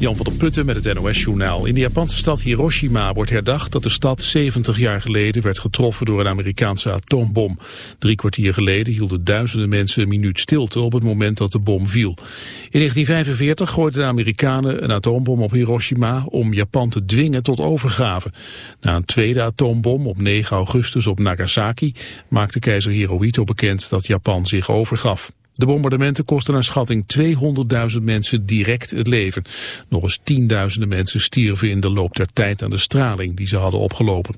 Jan van der Putten met het NOS-journaal. In de Japanse stad Hiroshima wordt herdacht dat de stad 70 jaar geleden werd getroffen door een Amerikaanse atoombom. Drie kwartier geleden hielden duizenden mensen een minuut stilte op het moment dat de bom viel. In 1945 gooiden de Amerikanen een atoombom op Hiroshima om Japan te dwingen tot overgave. Na een tweede atoombom op 9 augustus op Nagasaki maakte keizer Hirohito bekend dat Japan zich overgaf. De bombardementen kosten naar schatting 200.000 mensen direct het leven. Nog eens tienduizenden mensen stierven in de loop der tijd aan de straling die ze hadden opgelopen.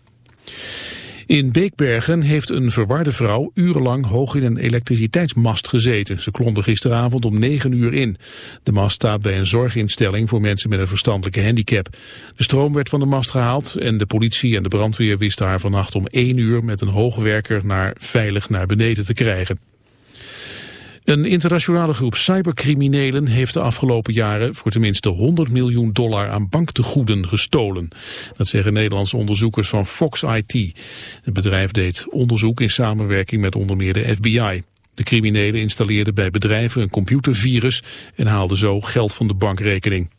In Beekbergen heeft een verwarde vrouw urenlang hoog in een elektriciteitsmast gezeten. Ze klomde gisteravond om 9 uur in. De mast staat bij een zorginstelling voor mensen met een verstandelijke handicap. De stroom werd van de mast gehaald en de politie en de brandweer wisten haar vannacht om 1 uur met een hoogwerker naar veilig naar beneden te krijgen. Een internationale groep cybercriminelen heeft de afgelopen jaren voor tenminste 100 miljoen dollar aan banktegoeden gestolen. Dat zeggen Nederlandse onderzoekers van Fox IT. Het bedrijf deed onderzoek in samenwerking met onder meer de FBI. De criminelen installeerden bij bedrijven een computervirus en haalden zo geld van de bankrekening.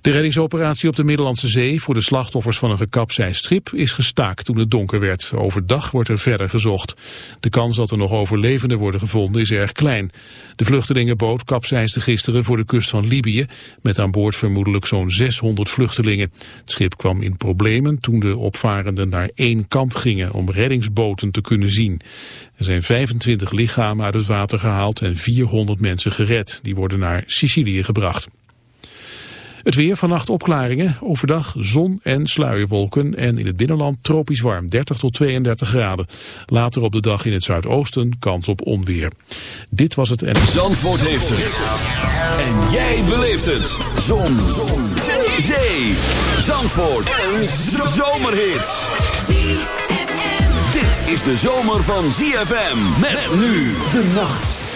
De reddingsoperatie op de Middellandse Zee voor de slachtoffers van een gekapseist schip is gestaakt toen het donker werd. Overdag wordt er verder gezocht. De kans dat er nog overlevenden worden gevonden is erg klein. De vluchtelingenboot kapseisde gisteren voor de kust van Libië met aan boord vermoedelijk zo'n 600 vluchtelingen. Het schip kwam in problemen toen de opvarenden naar één kant gingen om reddingsboten te kunnen zien. Er zijn 25 lichamen uit het water gehaald en 400 mensen gered. Die worden naar Sicilië gebracht. Het weer, vannacht opklaringen, overdag zon en sluierwolken en in het binnenland tropisch warm, 30 tot 32 graden. Later op de dag in het zuidoosten kans op onweer. Dit was het en... Zandvoort heeft het. En jij beleeft het. Zon. zon. Zee. Zandvoort. Een zomerhit. Dit is de zomer van ZFM. Met nu de nacht.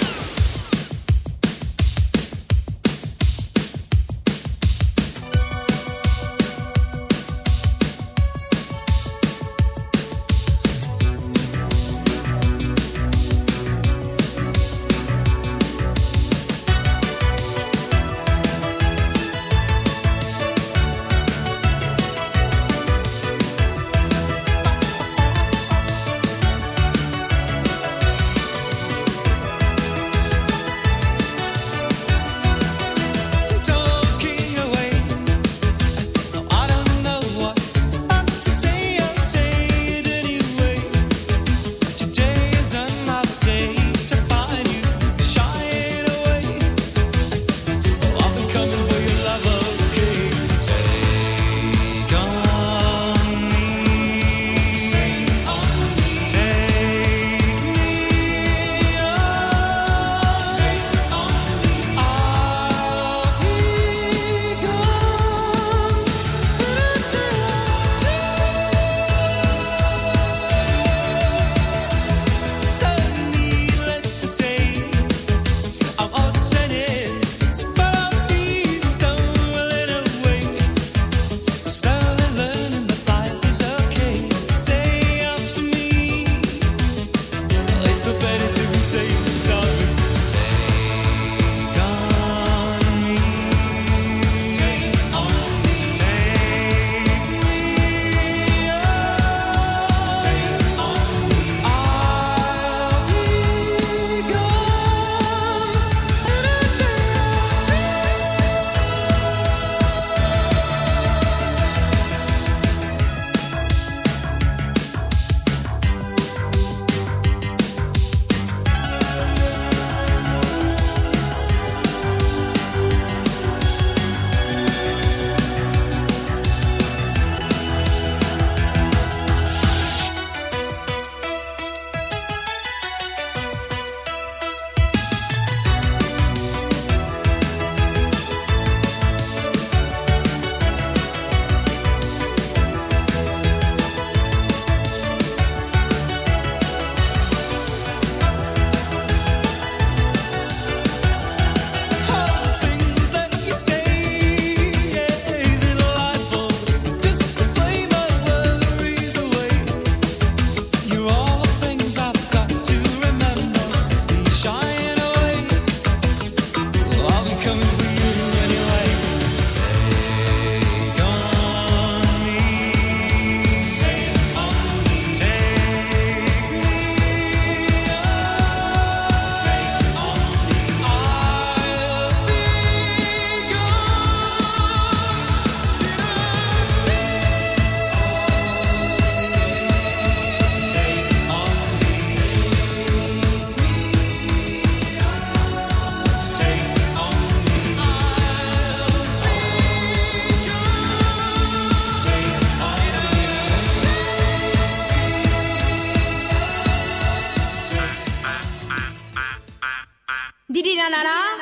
Biri na.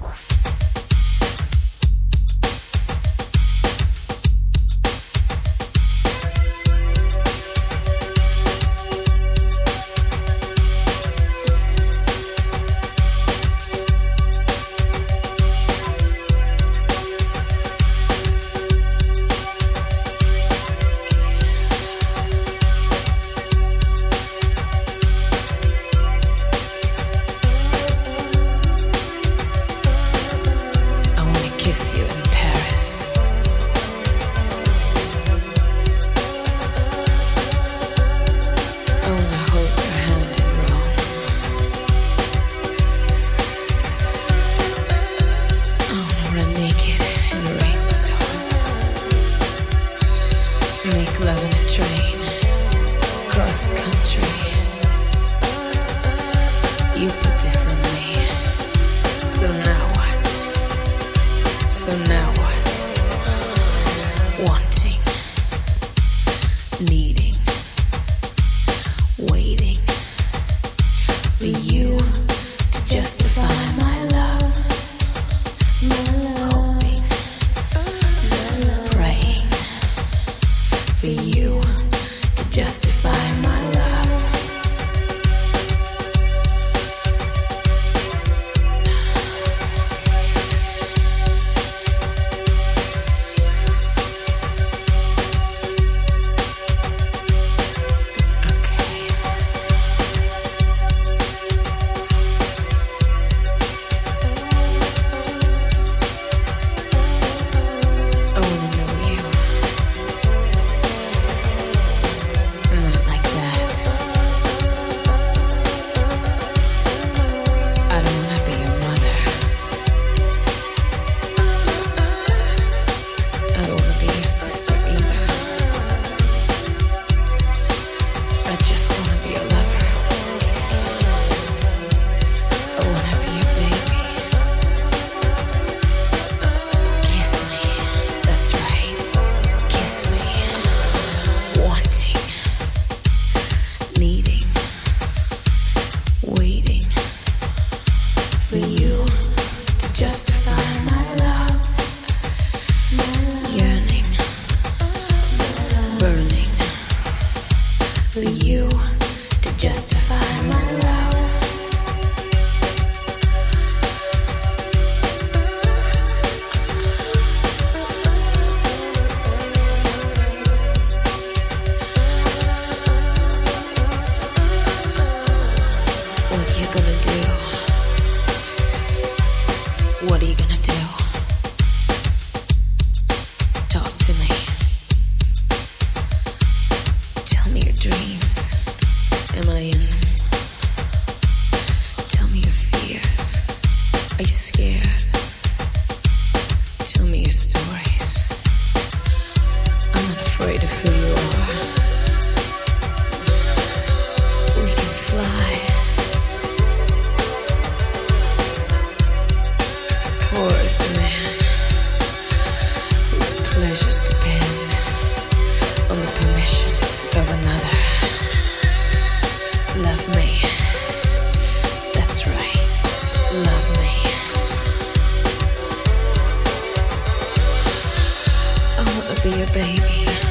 be a baby.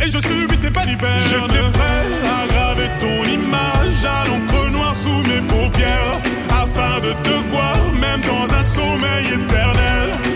Et je subis tes balivernes. J'étais prêt à graver ton image à l'encre noire sous mes paupières. Afin de te voir, même dans un sommeil éternel.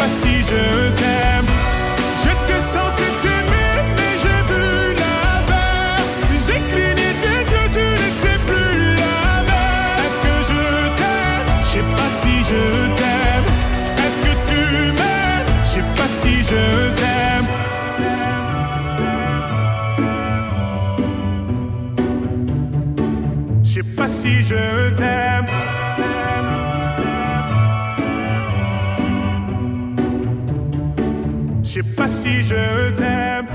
Pas si je t'aime. Sais pas si je t'aime.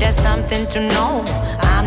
There's something to know.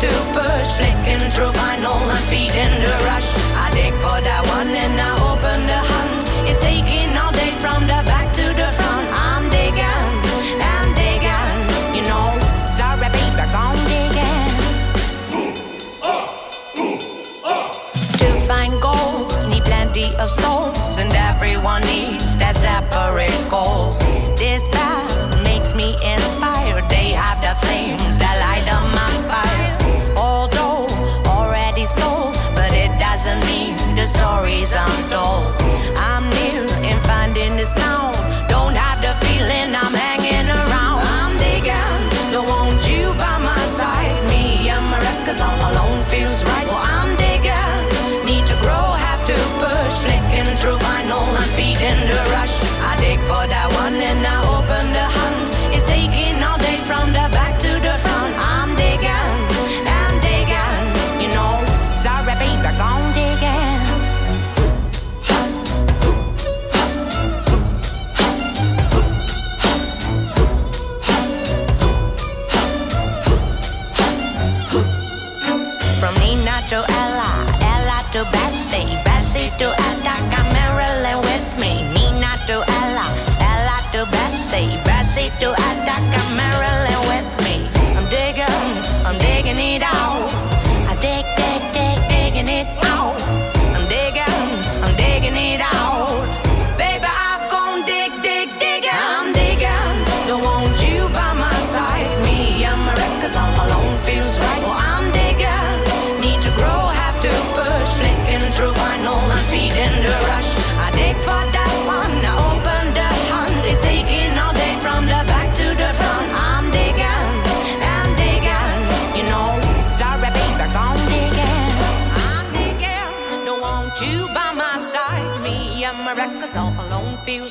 have to push. Flicking through final and feeding the rush. I dig for that one and I open the hunt. It's taking all day from the back to the front. I'm digging, I'm digging, you know. Sorry, baby, I'm digging. To find gold, need plenty of souls, and everyone needs that separate goal. This path makes me inspired. They have the flames doesn't mean the stories untold. I'm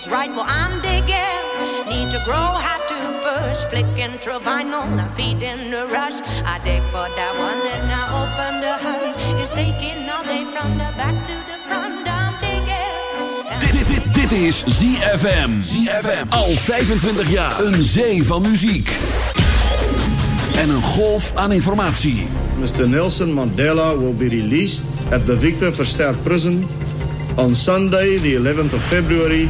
right. Well, I'm digging. Need to grow, have to push. Flicking through vinyl, I'm feeding the rush. I dig for that one, and I open the hood. It's taking all day from the back to the front. I'm digging. Dit, dit, dit is ZFM. ZFM. Al 25 jaar. Een zee van muziek. En een golf aan informatie. Mr. Nelson Mandela will be released at the Victor Verster Prison on Sunday, the 11th of February,